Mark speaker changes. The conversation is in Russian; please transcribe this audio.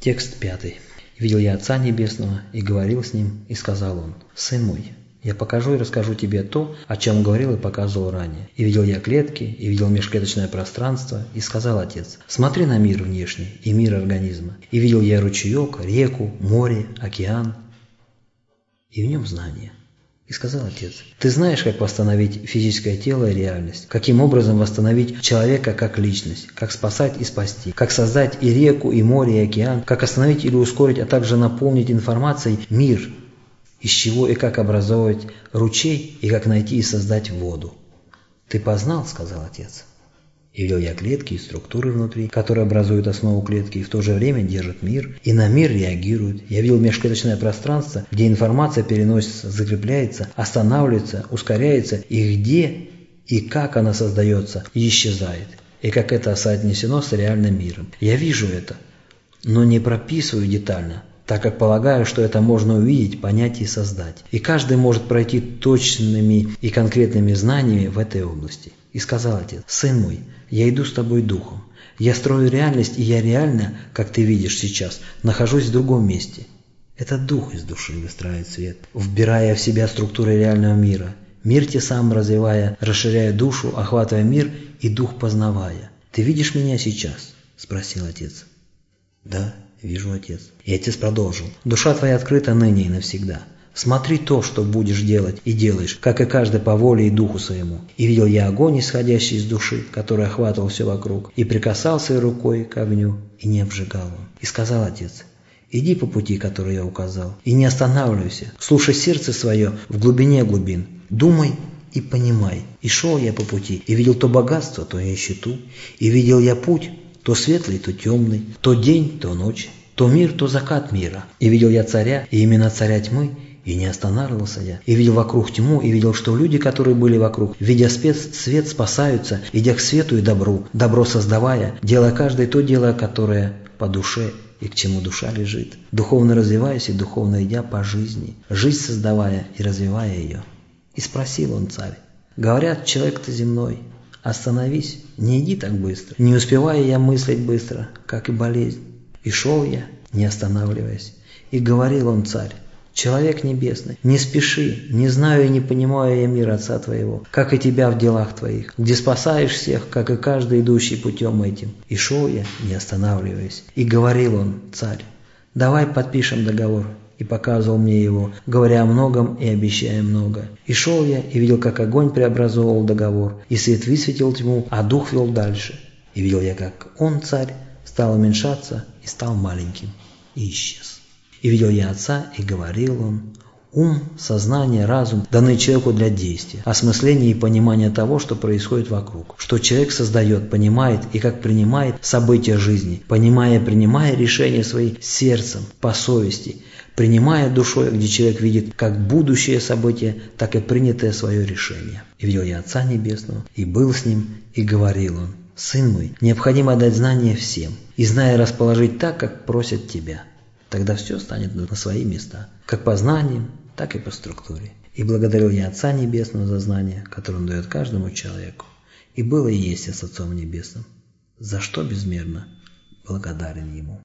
Speaker 1: Текст пятый. «Видел я Отца Небесного, и говорил с Ним, и сказал Он, «Сын мой, я покажу и расскажу тебе то, о чем говорил и показывал ранее. И видел я клетки, и видел межклеточное пространство, и сказал Отец, смотри на мир внешний и мир организма. И видел я ручеек, реку, море, океан, и в нем знание. И сказал отец, ты знаешь, как восстановить физическое тело и реальность, каким образом восстановить человека как личность, как спасать и спасти, как создать и реку, и море, и океан, как остановить или ускорить, а также наполнить информацией мир, из чего и как образовывать ручей, и как найти и создать воду. «Ты познал», — сказал отец. И видел я клетки и структуры внутри, которые образуют основу клетки и в то же время держат мир, и на мир реагируют. Я видел межклеточное пространство, где информация переносится, закрепляется, останавливается, ускоряется, и где и как она создается и исчезает, и как это соотнесено с реальным миром. Я вижу это, но не прописываю детально, так как полагаю, что это можно увидеть, понять и создать. И каждый может пройти точными и конкретными знаниями в этой области. И сказал отец, «Сын мой, я иду с тобой духом. Я строю реальность, и я реально, как ты видишь сейчас, нахожусь в другом месте. Это дух из души выстраивает свет, вбирая в себя структуры реального мира. Мир те сам развивая, расширяя душу, охватывая мир и дух познавая. «Ты видишь меня сейчас?» – спросил отец. «Да, вижу, отец». И отец продолжил. «Душа твоя открыта ныне и навсегда. Смотри то, что будешь делать и делаешь, как и каждый по воле и духу своему. И видел я огонь, исходящий из души, который охватывал все вокруг, и прикасался рукой к огню, и не обжигал он. И сказал отец, иди по пути, который я указал, и не останавливайся, слушай сердце свое в глубине глубин, думай и понимай. И шел я по пути, и видел то богатство, то нищету, и видел я путь, то светлый, то темный, то день, то ночь, то мир, то закат мира. И видел я царя, и именно царя тьмы, и не останавливался я, и видел вокруг тьму, и видел, что люди, которые были вокруг, видя свет, спасаются, идя к свету и добру, добро создавая, делая каждое то дело, которое по душе и к чему душа лежит, духовно развиваясь и духовно идя по жизни, жизнь создавая и развивая ее. И спросил он царь, говорят, человек-то земной, остановись, не иди так быстро, не успевая я мыслить быстро, как и болезнь. И шел я, не останавливаясь, и говорил он царь, Человек небесный, не спеши, не знаю и не понимаю я мир Отца Твоего, как и Тебя в делах Твоих, где спасаешь всех, как и каждый идущий путем этим. И шел я, не останавливаясь. И говорил он, царь, давай подпишем договор. И показывал мне его, говоря о многом и обещая много. И шел я, и видел, как огонь преобразовывал договор, и свет высветил тьму, а дух вел дальше. И видел я, как он, царь, стал уменьшаться и стал маленьким, и исчез. И видел я Отца, и говорил Он, Ум, сознание, разум даны человеку для действия, осмысления и понимания того, что происходит вокруг, что человек создает, понимает и как принимает события жизни, понимая и принимая решения свои сердцем, по совести, принимая душой, где человек видит как будущее событие, так и принятое свое решение. И видел я Отца Небесного, и был с Ним, и говорил Он, «Сын мой, необходимо дать знания всем, и зная расположить так, как просят Тебя». Тогда все станет на свои места, как по знаниям, так и по структуре. И благодарил я Отца Небесного за знание, которое Он дает каждому человеку. И было и есть я с Отцом Небесным, за что безмерно благодарен Ему.